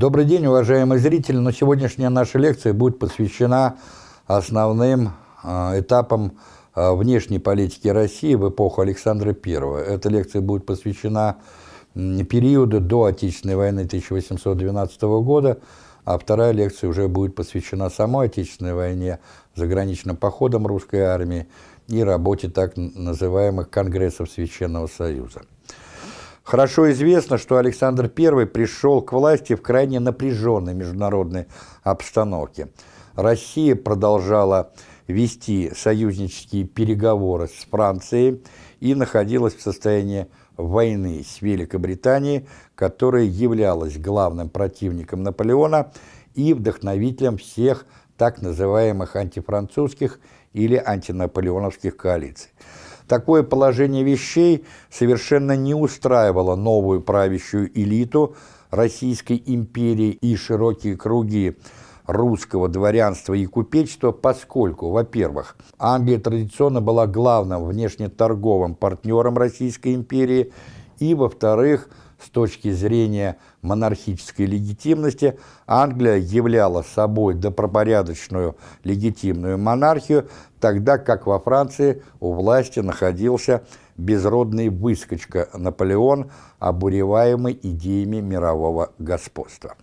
Добрый день, уважаемые зрители. Но сегодняшняя наша лекция будет посвящена основным э, этапам э, внешней политики России в эпоху Александра I. Эта лекция будет посвящена периоду до Отечественной войны 1812 года, а вторая лекция уже будет посвящена самой Отечественной войне, заграничным походам русской армии и работе так называемых Конгрессов Священного Союза. Хорошо известно, что Александр I пришел к власти в крайне напряженной международной обстановке. Россия продолжала вести союзнические переговоры с Францией и находилась в состоянии войны с Великобританией, которая являлась главным противником Наполеона и вдохновителем всех так называемых антифранцузских или антинаполеоновских коалиций. Такое положение вещей совершенно не устраивало новую правящую элиту Российской империи и широкие круги русского дворянства и купечества, поскольку, во-первых, Англия традиционно была главным внешнеторговым партнером Российской империи, и, во-вторых, с точки зрения монархической легитимности, Англия являла собой добропорядочную легитимную монархию, тогда как во Франции у власти находился безродный выскочка Наполеон, обуреваемый идеями мирового господства.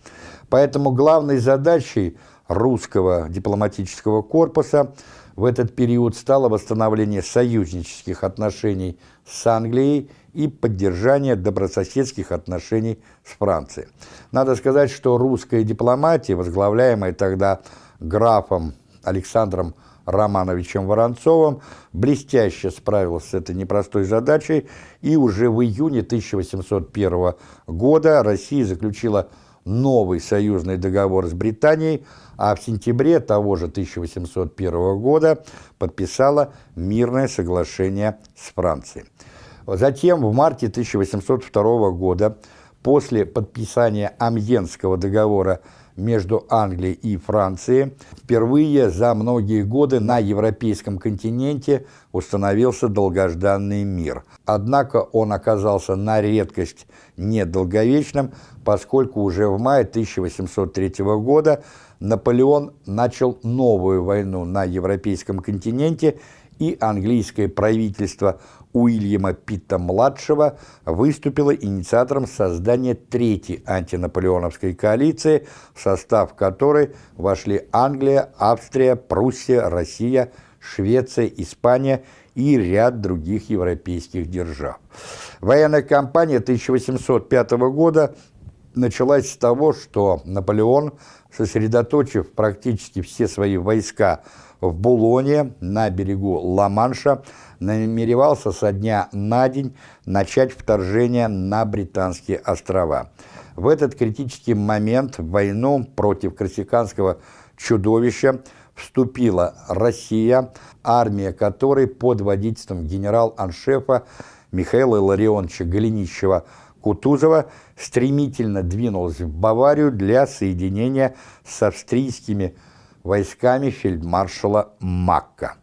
Поэтому главной задачей русского дипломатического корпуса в этот период стало восстановление союзнических отношений с Англией и поддержание добрососедских отношений с Францией. Надо сказать, что русская дипломатия, возглавляемая тогда графом Александром Романовичем Воронцовым, блестяще справилась с этой непростой задачей, и уже в июне 1801 года Россия заключила новый союзный договор с Британией, а в сентябре того же 1801 года подписала мирное соглашение с Францией. Затем в марте 1802 года, после подписания Амьенского договора между Англией и Францией, впервые за многие годы на европейском континенте установился долгожданный мир. Однако он оказался на редкость недолговечным, поскольку уже в мае 1803 года Наполеон начал новую войну на европейском континенте, и английское правительство Уильяма Питта-младшего выступило инициатором создания третьей антинаполеоновской коалиции, в состав которой вошли Англия, Австрия, Пруссия, Россия, Швеция, Испания и ряд других европейских держав. Военная кампания 1805 года началась с того, что Наполеон, сосредоточив практически все свои войска в Булоне на берегу Ла-Манша, намеревался со дня на день начать вторжение на Британские острова. В этот критический момент в войну против корсиканского чудовища вступила Россия, армия которой под водительством генерал-аншефа Михаила Ларионовича Голенищева Кутузова стремительно двинулась в Баварию для соединения с австрийскими войсками фельдмаршала Макка.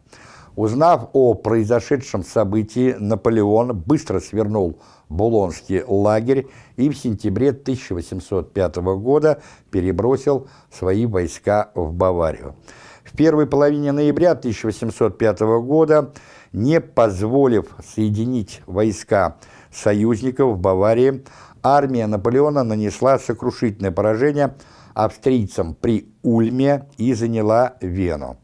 Узнав о произошедшем событии, Наполеон быстро свернул Булонский лагерь и в сентябре 1805 года перебросил свои войска в Баварию. В первой половине ноября 1805 года, не позволив соединить войска союзников в Баварии, армия Наполеона нанесла сокрушительное поражение австрийцам при Ульме и заняла Вену.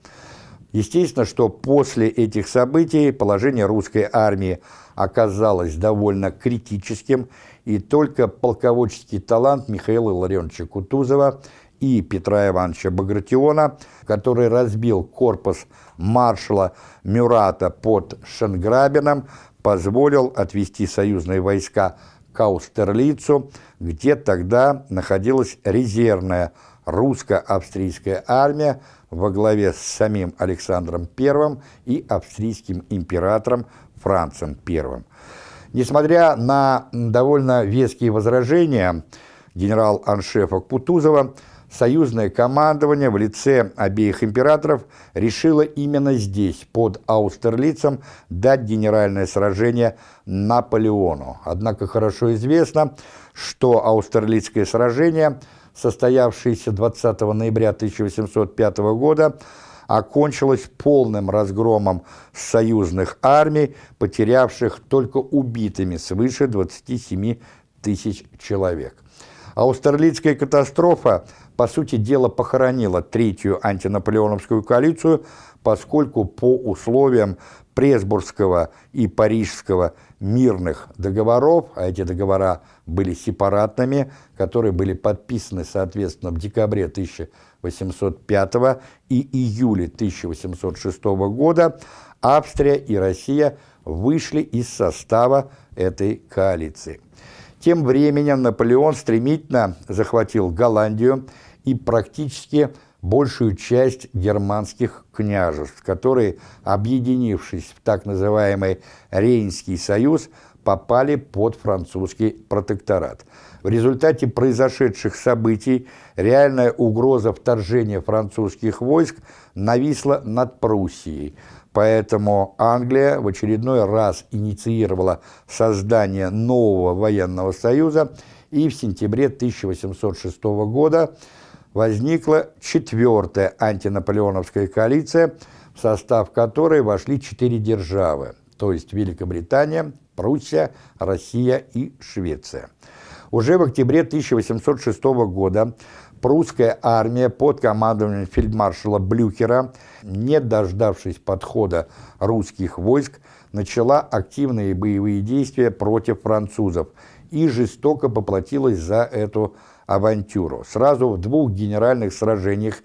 Естественно, что после этих событий положение русской армии оказалось довольно критическим, и только полководческий талант Михаила Ларионовича Кутузова и Петра Ивановича Багратиона, который разбил корпус маршала Мюрата под Шенграбином, позволил отвести союзные войска к Аустерлицу, где тогда находилась резервная русско-австрийская армия во главе с самим Александром I и австрийским императором Францем I. Несмотря на довольно веские возражения генерал-аншефа Кутузова, союзное командование в лице обеих императоров решило именно здесь, под Аустерлицем, дать генеральное сражение Наполеону. Однако хорошо известно, что Аустерлицкое сражение состоявшееся 20 ноября 1805 года, окончилось полным разгромом союзных армий, потерявших только убитыми свыше 27 тысяч человек. Аустерлицкая катастрофа, по сути дела, похоронила третью антинаполеоновскую коалицию, поскольку по условиям Пресбургского и Парижского мирных договоров, а эти договора были сепаратными, которые были подписаны, соответственно, в декабре 1805 и июле 1806 года, Австрия и Россия вышли из состава этой коалиции. Тем временем Наполеон стремительно захватил Голландию и практически большую часть германских княжеств, которые, объединившись в так называемый Рейнский союз, попали под французский протекторат. В результате произошедших событий реальная угроза вторжения французских войск нависла над Пруссией, поэтому Англия в очередной раз инициировала создание нового военного союза и в сентябре 1806 года возникла четвертая антинаполеоновская коалиция, в состав которой вошли четыре державы, то есть Великобритания, Пруссия, Россия и Швеция. Уже в октябре 1806 года прусская армия под командованием фельдмаршала Блюхера, не дождавшись подхода русских войск, начала активные боевые действия против французов и жестоко поплатилась за эту авантюру. Сразу в двух генеральных сражениях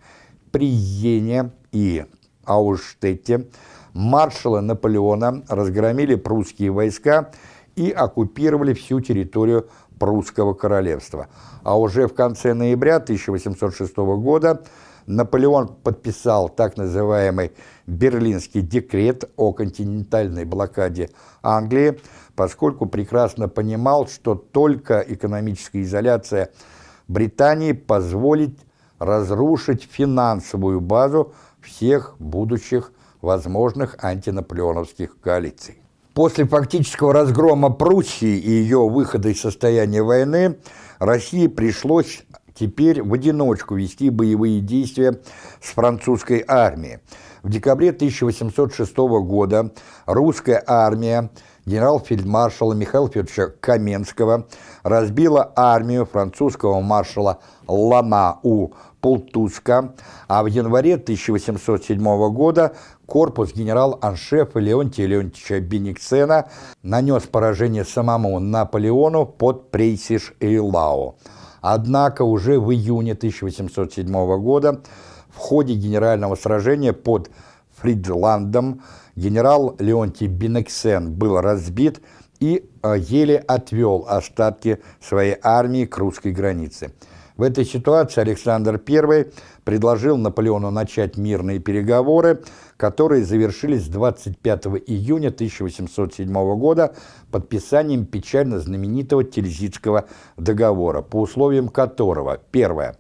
при Йене и Ауштетте маршала Наполеона разгромили прусские войска и оккупировали всю территорию прусского королевства. А уже в конце ноября 1806 года Наполеон подписал так называемый Берлинский декрет о континентальной блокаде Англии, поскольку прекрасно понимал, что только экономическая изоляция – Британии позволить разрушить финансовую базу всех будущих возможных антинаполеоновских коалиций. После фактического разгрома Пруссии и ее выхода из состояния войны России пришлось теперь в одиночку вести боевые действия с французской армией. В декабре 1806 года русская армия генерал-фельдмаршала Михаила Федоровича Каменского разбила армию французского маршала Лана у Полтуска, а в январе 1807 года корпус генерал-аншефа Леонтия Леонтьевича Бениксена нанес поражение самому Наполеону под Прейсиш-Эйлау. Однако уже в июне 1807 года в ходе генерального сражения под Фридландом генерал Леонтий Бенексен был разбит и э, еле отвел остатки своей армии к русской границе. В этой ситуации Александр I предложил Наполеону начать мирные переговоры, которые завершились 25 июня 1807 года подписанием печально знаменитого Тильзитского договора, по условиям которого, первое,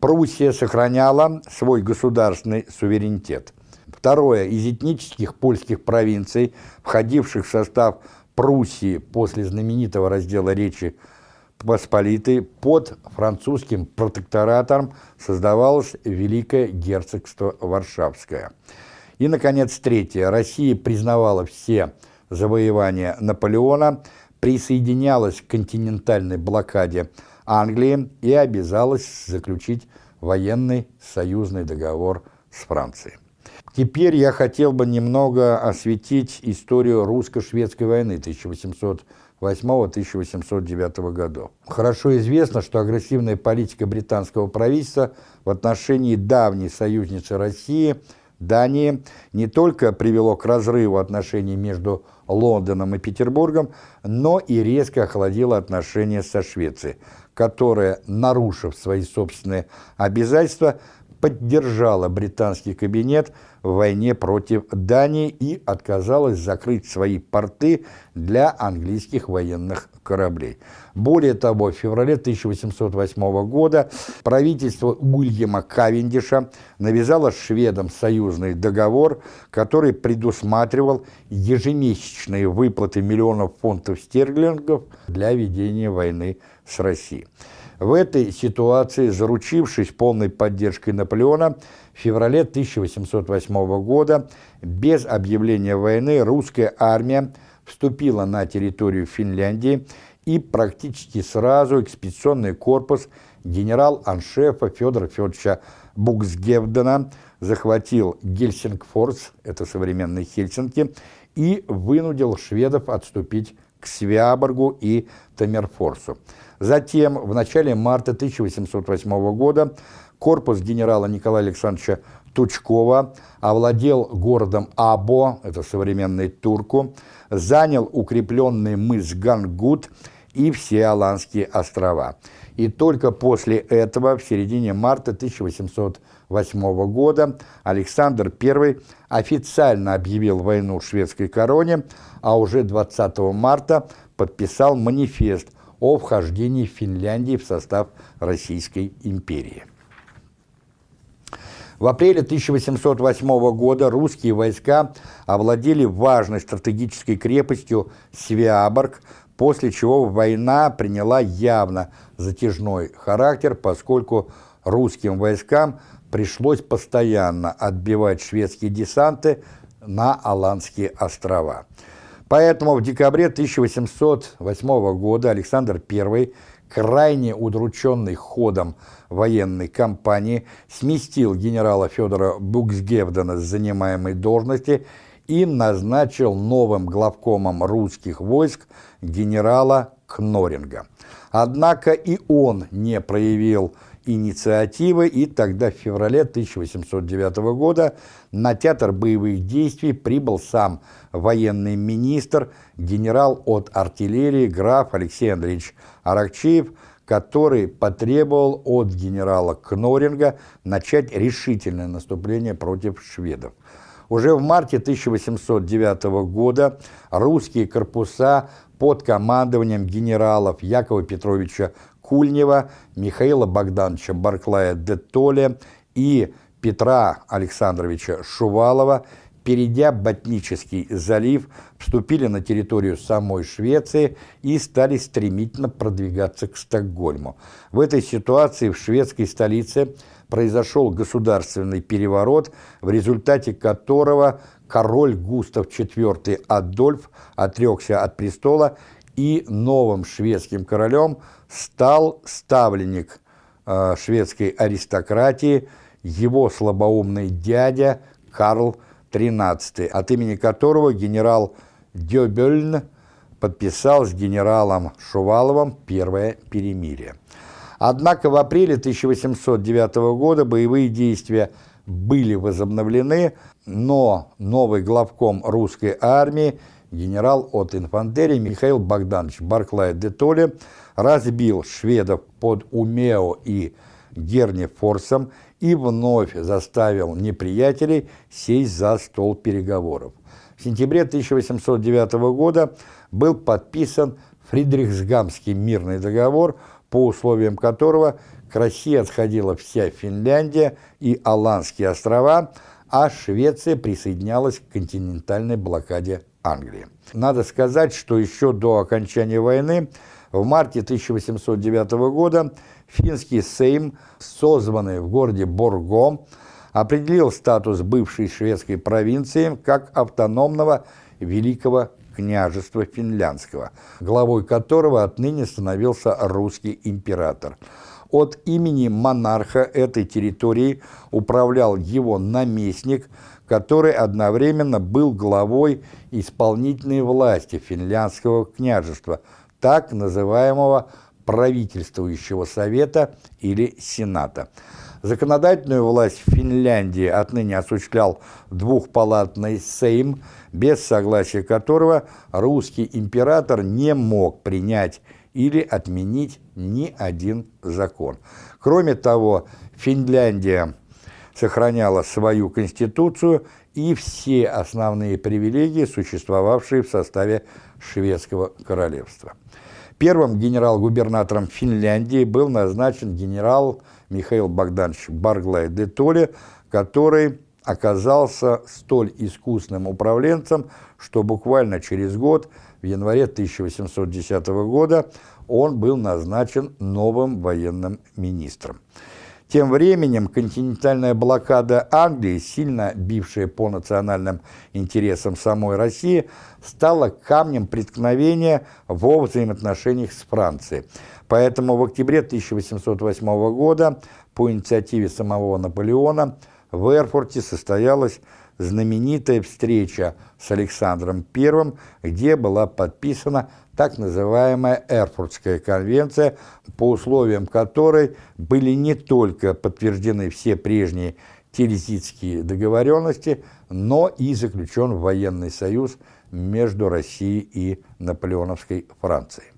Пруссия сохраняла свой государственный суверенитет – Второе. Из этнических польских провинций, входивших в состав Пруссии после знаменитого раздела Речи Посполитой, под французским протекторатом создавалось Великое герцогство Варшавское. И, наконец, третье. Россия признавала все завоевания Наполеона, присоединялась к континентальной блокаде Англии и обязалась заключить военный союзный договор с Францией. Теперь я хотел бы немного осветить историю русско-шведской войны 1808-1809 годов. Хорошо известно, что агрессивная политика британского правительства в отношении давней союзницы России, Дании, не только привело к разрыву отношений между Лондоном и Петербургом, но и резко охладило отношения со Швецией, которая, нарушив свои собственные обязательства, поддержала британский кабинет в войне против Дании и отказалась закрыть свои порты для английских военных кораблей. Более того, в феврале 1808 года правительство Уильяма Кавендиша навязало шведам союзный договор, который предусматривал ежемесячные выплаты миллионов фунтов стерлингов для ведения войны с Россией. В этой ситуации, заручившись полной поддержкой Наполеона, в феврале 1808 года без объявления войны русская армия вступила на территорию Финляндии и практически сразу экспедиционный корпус генерал-аншефа Федора Федоровича Буксгевдена захватил Гельсингфорс, это современные Хельсинки, и вынудил шведов отступить к Свяборгу и Тамерфорсу. Затем, в начале марта 1808 года, корпус генерала Николая Александровича Тучкова овладел городом Або, это современный Турку, занял укрепленный мыс Гангут и все Аланские острова. И только после этого, в середине марта 1808 года, Александр I официально объявил войну шведской короне, а уже 20 марта подписал манифест о вхождении Финляндии в состав Российской империи. В апреле 1808 года русские войска овладели важной стратегической крепостью Свиаборг, после чего война приняла явно затяжной характер, поскольку русским войскам пришлось постоянно отбивать шведские десанты на Аландские острова. Поэтому в декабре 1808 года Александр I, крайне удрученный ходом военной кампании, сместил генерала Федора Буксгевдена с занимаемой должности и назначил новым главкомом русских войск генерала Кноринга. Однако и он не проявил инициативы, и тогда в феврале 1809 года на театр боевых действий прибыл сам военный министр, генерал от артиллерии граф Алексей Андреевич Аракчеев, который потребовал от генерала Кноринга начать решительное наступление против шведов. Уже в марте 1809 года русские корпуса под командованием генералов Якова Петровича Кульнева, Михаила Богдановича Барклая де Толе и Петра Александровича Шувалова, перейдя Ботнический залив, вступили на территорию самой Швеции и стали стремительно продвигаться к Стокгольму. В этой ситуации в шведской столице произошел государственный переворот, в результате которого король Густав IV Адольф отрекся от престола и новым шведским королем стал ставленник э, шведской аристократии, его слабоумный дядя Карл XIII, от имени которого генерал Дёбельн подписал с генералом Шуваловым первое перемирие. Однако в апреле 1809 года боевые действия были возобновлены, но новый главком русской армии генерал от инфантерии Михаил Богданович Барклай де Толли разбил шведов под Умео и Гернифорсом и вновь заставил неприятелей сесть за стол переговоров. В сентябре 1809 года был подписан Фридрихсгамский мирный договор, по условиям которого к России отходила вся Финляндия и Аландские острова, а Швеция присоединялась к континентальной блокаде Англии. Надо сказать, что еще до окончания войны, в марте 1809 года, финский сейм, созванный в городе Борго, определил статус бывшей шведской провинции как автономного Великого княжества Финляндского, главой которого отныне становился русский император. От имени монарха этой территории управлял его наместник, который одновременно был главой исполнительной власти финляндского княжества, так называемого правительствующего совета или сената. Законодательную власть в Финляндии отныне осуществлял двухпалатный Сейм, без согласия которого русский император не мог принять или отменить ни один закон. Кроме того, Финляндия сохраняла свою конституцию и все основные привилегии, существовавшие в составе шведского королевства. Первым генерал-губернатором Финляндии был назначен генерал Михаил Богданович Барглай де Толе, который оказался столь искусным управленцем, что буквально через год, в январе 1810 года, он был назначен новым военным министром. Тем временем континентальная блокада Англии, сильно бившая по национальным интересам самой России, стала камнем преткновения во взаимоотношениях с Францией. Поэтому в октябре 1808 года по инициативе самого Наполеона в Эрфурте состоялась знаменитая встреча с Александром I, где была подписана так называемая Эрфуртская конвенция, по условиям которой были не только подтверждены все прежние тильзитские договоренности, но и заключен военный союз между Россией и наполеоновской Францией.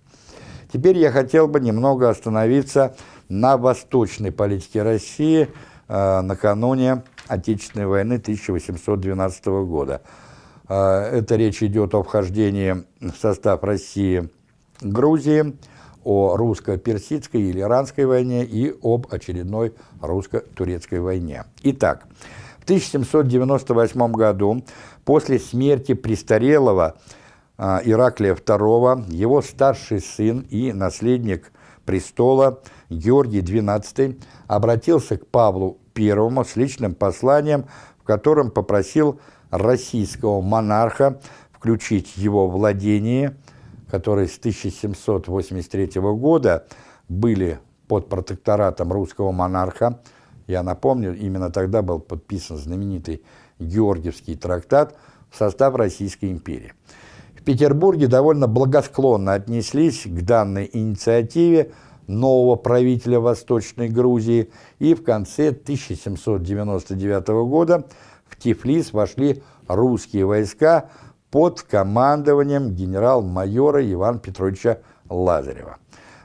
Теперь я хотел бы немного остановиться на восточной политике России э, накануне Отечественной войны 1812 года. Э, это речь идет о вхождении в состав России Грузии, о русско-персидской или иранской войне и об очередной русско-турецкой войне. Итак, в 1798 году, после смерти престарелого э, Ираклия II, его старший сын и наследник престола Георгий XII обратился к Павлу I с личным посланием, в котором попросил российского монарха включить его владения, которые с 1783 года были под протекторатом русского монарха. Я напомню, именно тогда был подписан знаменитый Георгиевский трактат в состав Российской империи. В Петербурге довольно благосклонно отнеслись к данной инициативе нового правителя Восточной Грузии, и в конце 1799 года в Тифлис вошли русские войска под командованием генерал-майора Ивана Петровича Лазарева.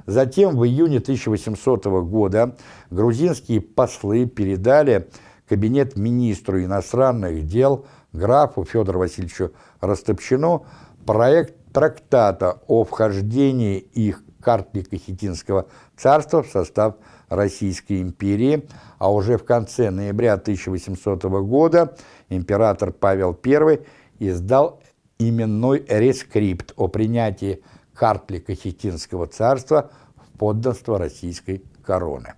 Затем в июне 1800 года грузинские послы передали кабинет министру иностранных дел графу Федору Васильевичу Растопчину проект трактата о вхождении их Картлика-Хитинского царства в состав Российской империи, а уже в конце ноября 1800 года император Павел I издал именной рескрипт о принятии Картлика-Хитинского царства в подданство российской короны.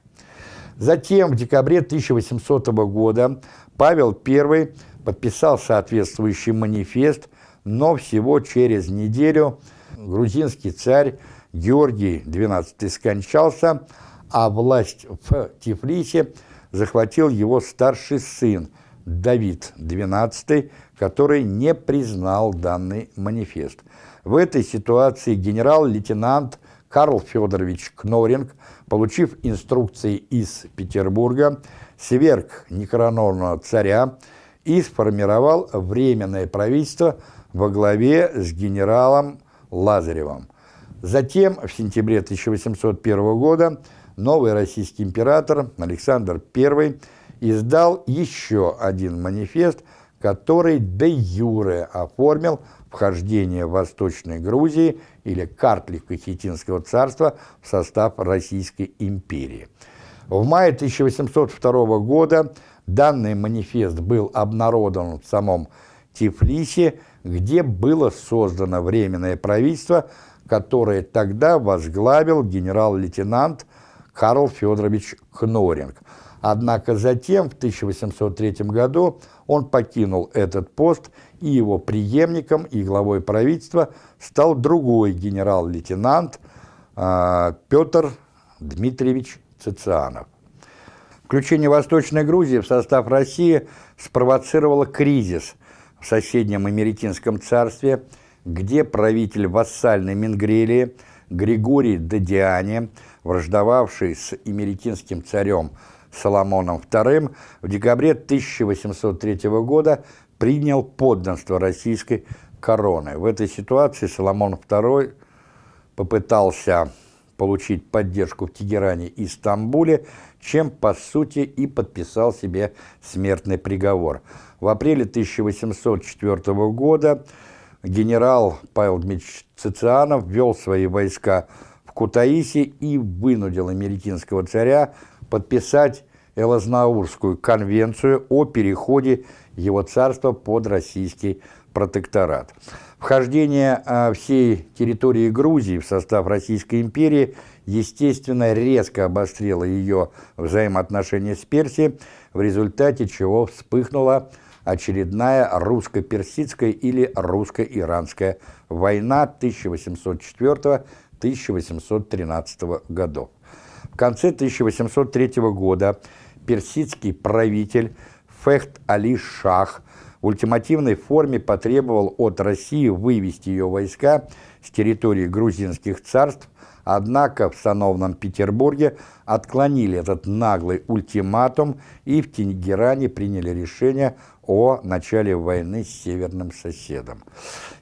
Затем, в декабре 1800 года, Павел I подписал соответствующий манифест, но всего через неделю грузинский царь Георгий XII скончался, а власть в Тифлисе захватил его старший сын Давид XII, который не признал данный манифест. В этой ситуации генерал-лейтенант Карл Федорович Кноринг, получив инструкции из Петербурга, сверг некоронованного царя и сформировал Временное правительство во главе с генералом Лазаревым. Затем, в сентябре 1801 года, новый российский император Александр I издал еще один манифест, который де юре оформил вхождение Восточной Грузии или Картлико-Хитинского царства в состав Российской империи. В мае 1802 года данный манифест был обнародован в самом Тифлисе, где было создано Временное правительство – которое тогда возглавил генерал-лейтенант Карл Федорович Кноринг. Однако затем, в 1803 году, он покинул этот пост, и его преемником и главой правительства стал другой генерал-лейтенант э, Петр Дмитриевич Цицианов. Включение Восточной Грузии в состав России спровоцировало кризис в соседнем Америтинском царстве – где правитель вассальной Менгрелии Григорий Дадиане, враждовавший с имеретинским царем Соломоном II, в декабре 1803 года принял подданство российской короны. В этой ситуации Соломон II попытался получить поддержку в Тегеране и Стамбуле, чем, по сути, и подписал себе смертный приговор. В апреле 1804 года генерал Павел Дмитриевич Цицианов ввел свои войска в Кутаиси и вынудил американского царя подписать Элазнаурскую конвенцию о переходе его царства под российский протекторат. Вхождение а, всей территории Грузии в состав Российской империи, естественно, резко обострило ее взаимоотношения с Персией, в результате чего вспыхнула очередная русско-персидская или русско-иранская война 1804-1813 годов. В конце 1803 года персидский правитель Фехт Али Шах в ультимативной форме потребовал от России вывести ее войска с территории грузинских царств, однако в сановном Петербурге отклонили этот наглый ультиматум и в Тегеране приняли решение о начале войны с северным соседом.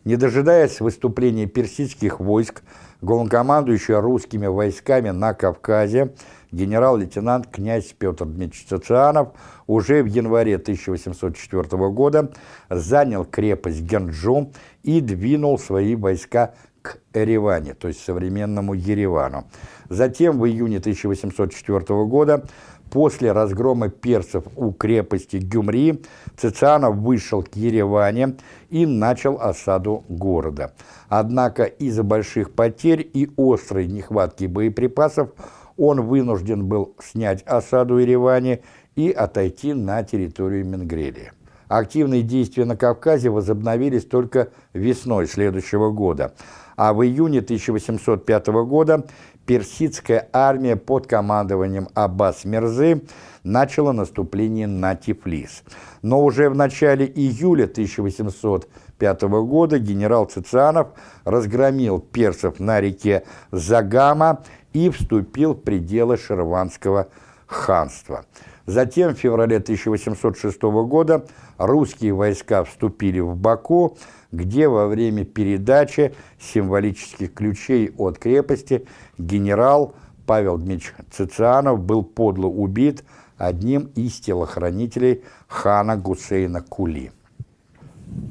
Не дожидаясь выступления персидских войск, главнокомандующий русскими войсками на Кавказе генерал-лейтенант князь Петр Дмитриевич Цицианов уже в январе 1804 года занял крепость Генджу и двинул свои войска к Эреване, то есть современному Еревану. Затем в июне 1804 года После разгрома персов у крепости Гюмри Цицианов вышел к Ереване и начал осаду города. Однако из-за больших потерь и острой нехватки боеприпасов он вынужден был снять осаду Ереване и отойти на территорию Менгрелия. Активные действия на Кавказе возобновились только весной следующего года, а в июне 1805 года персидская армия под командованием Аббас Мерзы начала наступление на Тифлис. Но уже в начале июля 1805 года генерал Цицианов разгромил персов на реке Загама и вступил в пределы Шерванского ханства. Затем в феврале 1806 года русские войска вступили в Баку, где во время передачи символических ключей от крепости генерал Павел Дмитриевич Цицианов был подло убит одним из телохранителей хана Гусейна Кули.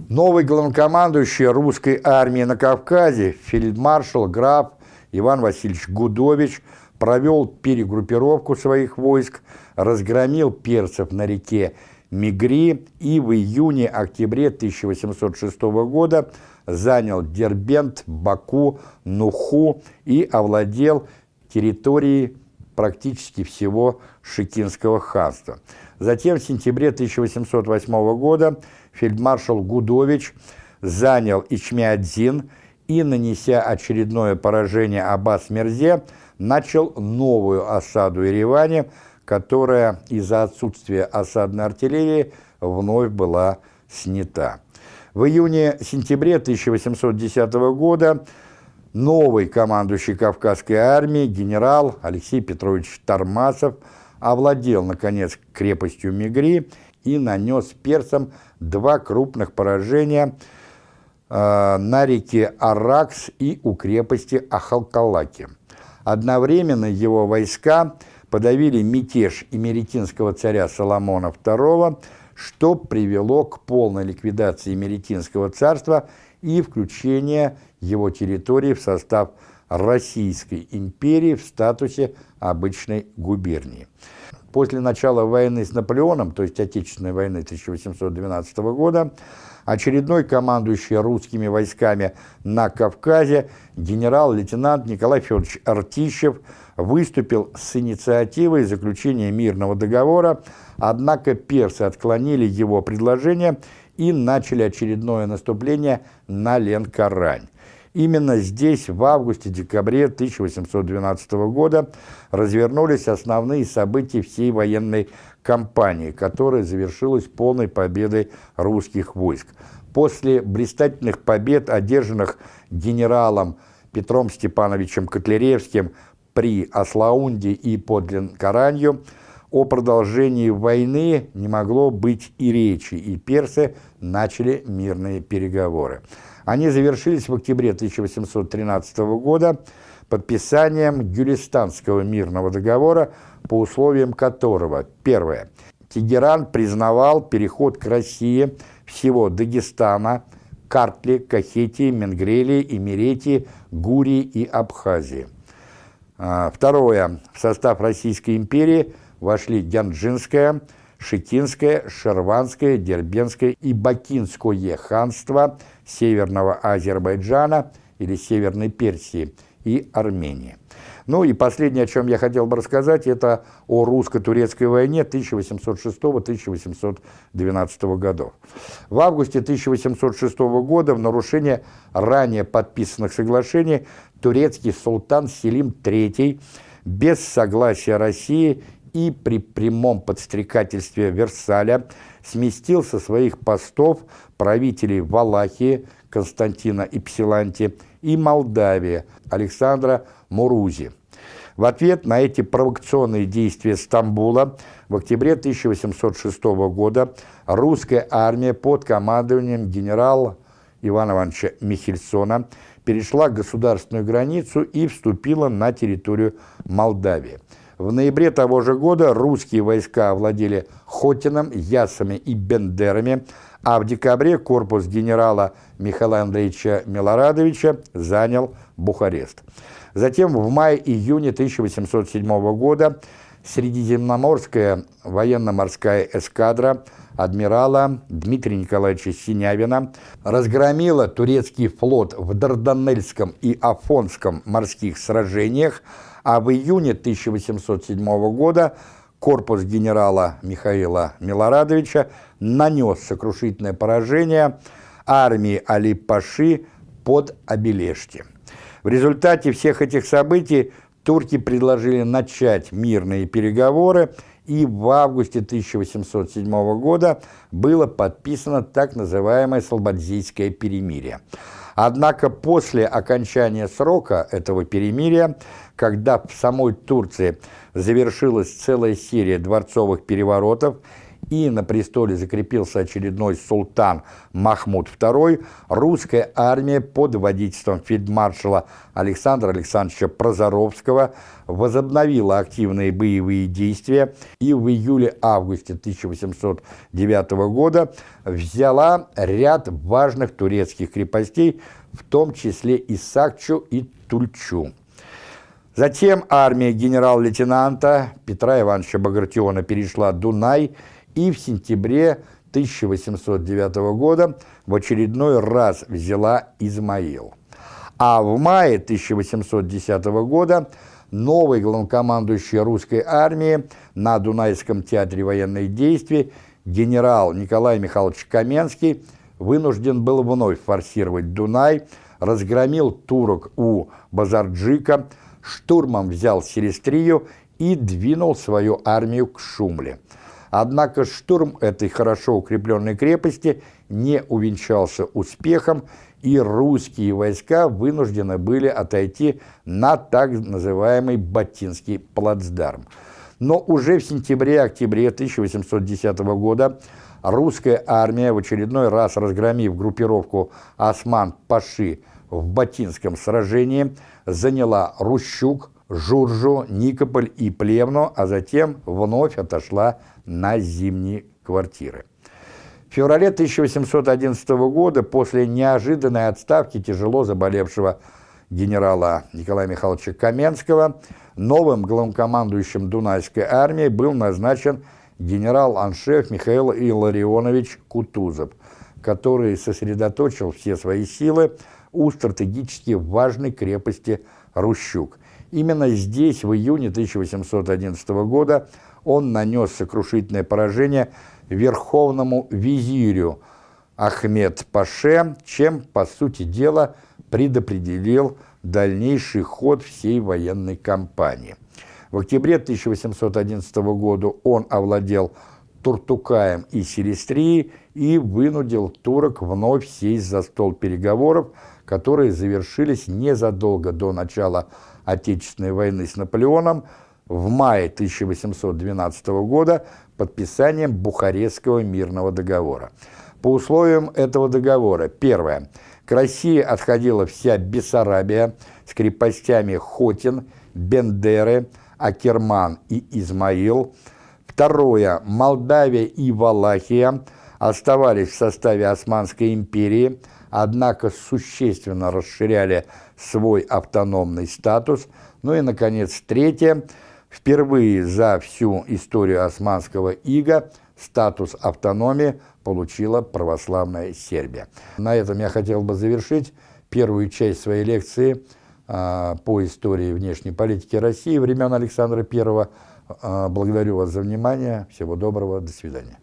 Новый главнокомандующий русской армии на Кавказе, фельдмаршал граф Иван Васильевич Гудович, провел перегруппировку своих войск, разгромил перцев на реке Мигри и в июне-октябре 1806 года занял Дербент, Баку, Нуху и овладел территорией практически всего Шикинского ханства. Затем в сентябре 1808 года фельдмаршал Гудович занял Ичмиадзин и, нанеся очередное поражение Аббас-Мерзе, начал новую осаду Ереване, которая из-за отсутствия осадной артиллерии вновь была снята. В июне-сентябре 1810 года новый командующий Кавказской армией генерал Алексей Петрович Тормасов овладел, наконец, крепостью Мигри и нанес персам два крупных поражения э, на реке Аракс и у крепости Ахалкалаки. Одновременно его войска – подавили мятеж имеретинского царя Соломона II, что привело к полной ликвидации Имеретинского царства и включение его территории в состав Российской империи в статусе обычной губернии. После начала войны с Наполеоном, то есть Отечественной войны 1812 года, очередной командующий русскими войсками на Кавказе генерал-лейтенант Николай Федорович Артищев выступил с инициативой заключения мирного договора, однако персы отклонили его предложение и начали очередное наступление на Ленкарань. Именно здесь в августе-декабре 1812 года развернулись основные события всей военной кампании, которая завершилась полной победой русских войск. После блистательных побед, одержанных генералом Петром Степановичем Котляревским при Аслаунде и под Ленкаранью, о продолжении войны не могло быть и речи, и персы начали мирные переговоры. Они завершились в октябре 1813 года подписанием Гюлистанского мирного договора, по условиям которого, первое, Тегеран признавал переход к России всего Дагестана, Картли, Кахетии, Менгрелии, Имеретии, Гурии и Абхазии. А, второе. В состав Российской империи вошли Гянджинское, Шитинское, Шерванское, Дербенское и Бакинское ханство Северного Азербайджана или Северной Персии и Армении. Ну и последнее, о чем я хотел бы рассказать, это о русско-турецкой войне 1806-1812 годов. В августе 1806 года в нарушение ранее подписанных соглашений турецкий султан Селим III без согласия России и при прямом подстрекательстве Версаля сместил со своих постов правителей Валахии Константина Ипсиланти и Молдавии Александра Мурузи. В ответ на эти провокационные действия Стамбула в октябре 1806 года русская армия под командованием генерала Ивана Ивановича Михельсона перешла государственную границу и вступила на территорию Молдавии. В ноябре того же года русские войска овладели Хотином, Ясами и Бендерами, а в декабре корпус генерала Михаила Андреевича Милорадовича занял Бухарест. Затем в мае-июне 1807 года Средиземноморская военно-морская эскадра адмирала Дмитрия Николаевича Синявина разгромила турецкий флот в Дарданельском и Афонском морских сражениях, а в июне 1807 года корпус генерала Михаила Милорадовича нанес сокрушительное поражение армии Али-Паши под Абелешти. В результате всех этих событий турки предложили начать мирные переговоры, и в августе 1807 года было подписано так называемое Слободзийское перемирие. Однако после окончания срока этого перемирия, когда в самой Турции завершилась целая серия дворцовых переворотов и на престоле закрепился очередной султан Махмуд II, русская армия под водительством фельдмаршала Александра Александровича Прозоровского возобновила активные боевые действия и в июле-августе 1809 года взяла ряд важных турецких крепостей, в том числе Исакчу и Тульчу. Затем армия генерал-лейтенанта Петра Ивановича Багратиона перешла Дунай и в сентябре 1809 года в очередной раз взяла Измаил. А в мае 1810 года новый главнокомандующий русской армии на Дунайском театре военных действий генерал Николай Михайлович Каменский вынужден был вновь форсировать Дунай, разгромил турок у Базарджика, штурмом взял Селестрию и двинул свою армию к Шумле. Однако штурм этой хорошо укрепленной крепости не увенчался успехом, и русские войска вынуждены были отойти на так называемый Батинский плацдарм. Но уже в сентябре-октябре 1810 года русская армия, в очередной раз разгромив группировку Осман-Паши в Батинском сражении, заняла Рущук, Журжу, Никополь и Плевну, а затем вновь отошла на зимние квартиры. В феврале 1811 года, после неожиданной отставки тяжело заболевшего генерала Николая Михайловича Каменского, новым главнокомандующим Дунайской армии был назначен генерал-аншеф Михаил Илларионович Кутузов, который сосредоточил все свои силы у стратегически важной крепости Рущук. Именно здесь, в июне 1811 года, он нанес сокрушительное поражение верховному визирю Ахмед Паше, чем, по сути дела, предопределил дальнейший ход всей военной кампании. В октябре 1811 года он овладел Туртукаем и Селестрией и вынудил турок вновь сесть за стол переговоров, которые завершились незадолго до начала Отечественной войны с Наполеоном в мае 1812 года подписанием Бухарестского мирного договора. По условиям этого договора, первое, к России отходила вся Бессарабия с крепостями Хотин, Бендеры, Акерман и Измаил. Второе, Молдавия и Валахия оставались в составе Османской империи, однако существенно расширяли свой автономный статус. Ну и, наконец, третье, Впервые за всю историю османского ига статус автономии получила православная Сербия. На этом я хотел бы завершить первую часть своей лекции а, по истории внешней политики России времен Александра I. А, благодарю вас за внимание. Всего доброго. До свидания.